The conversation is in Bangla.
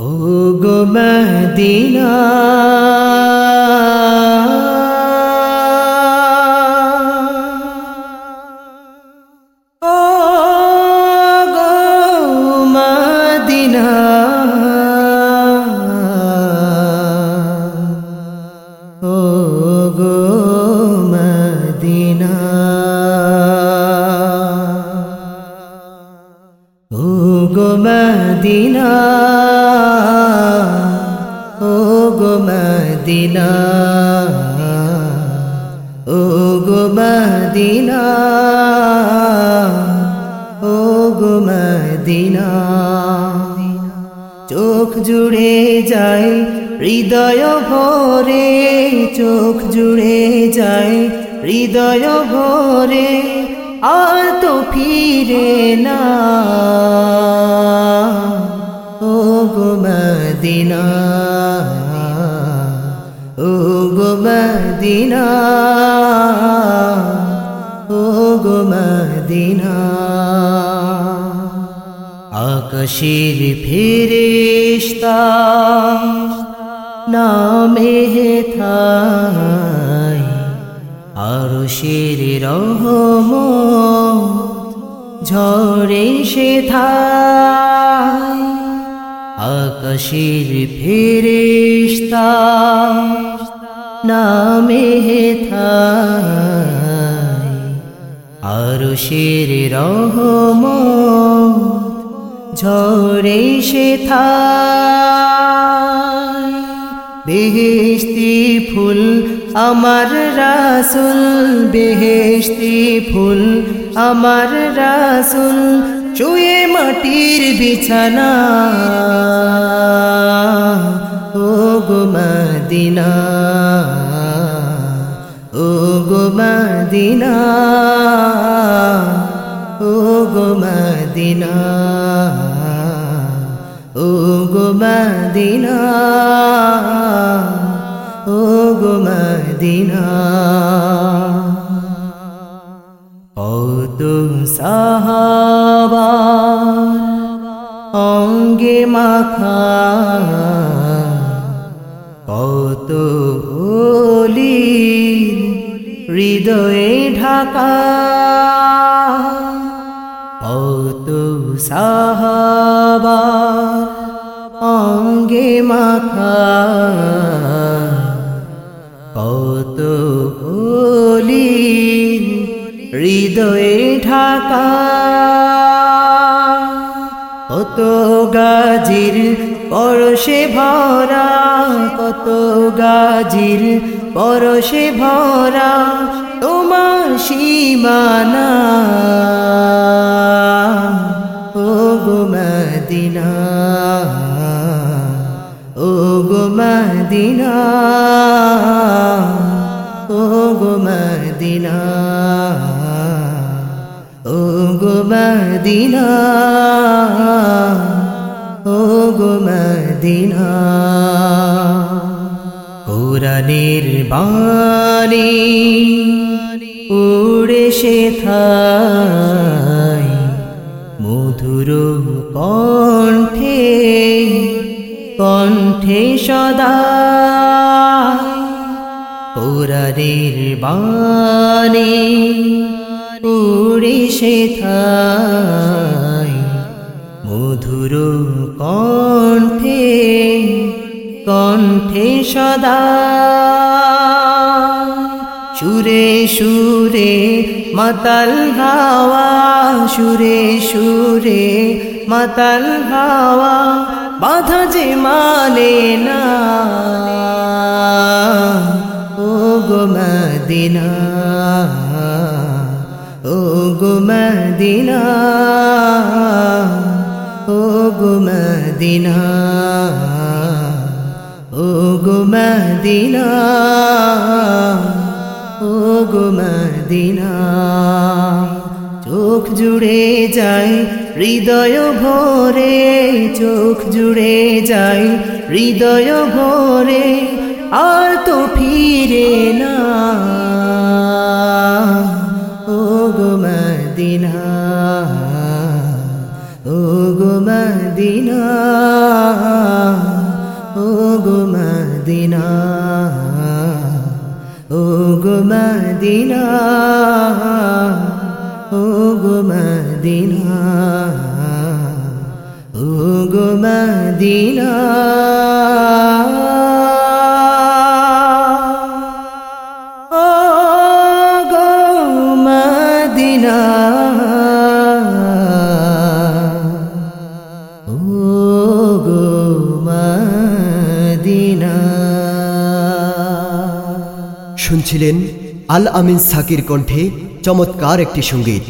ও গো মদিনা। ও মদিনা। ও গো মদিনা। ও গো মদিনা। মদিনা ও গো মদিনা ও গো মদিনা চোখ জুড়ে যায় হৃদয় ভরে, চোখ জুড়ে যায় হৃদয় ভরে, আর তো ফিরে না। ও গো মদিনা ও গো মদিনা ও গো মদিনা। আকাশের ফেরেশতা নামে থাই আরও শের রহম ঝরে সে থাই। আকাশের ফেরেশতা নামে থাই, আরও শের রহম ঝরে সে বেহেস্তি ফুল আমার রাসুল বেহেস্তি ফুল আমার রাসুল শুয়ে মাটির বিছানা ও গো মদিনা ও গো মদিনা ও গো মদিনা ও গো মদিনা ও গো মদিনা। কত সাহাবা অঙ্গে মাখা কত ওলি হৃদয়ে ঢাকা কত সাহাবা অঙ্গে মাখা কত ওলি হৃদয়ে ঢাকা কত গাজির পরশে ভরা কত গাজির পরশে ভরা তোমার সীমানা। ও গো মদিনা ও গো মদিনা ও গো মদিনা ও গো মদিনা। ও গো মদিনা। কোরআনের বাণী উড়ে সে থাই, মধুর কণ্ঠে কণ্ঠে সদা। কোরআনের বাণী উড়ে সে থাই মধুর কণ্ঠে কণ্ঠে সদা। সুরে সুরে মাতাল হাওয়া, সুরে সুরে মাতাল হাওয়া, বাধা যে মানে না। ও গো মদিনা ও গো মদিনা। মদিনা ও গো মদিনা ও গো মদিনা। চোখ জুড়ে যায় হৃদয় ভরে, চোখ জুড়ে যায় হৃদয় ভরে, আর তো ফিরে না। ও গো মদিনা। মদিনা ও গো মদিনা ও গো মদিনা ও গো মদিনা ও গো মদিনা। শুনছিলেন আল আমিন সাকির কণ্ঠে চমৎকার একটি সংগীত।